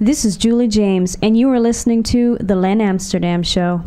This is Julie James, and you are listening to The Len Amsterdam Show.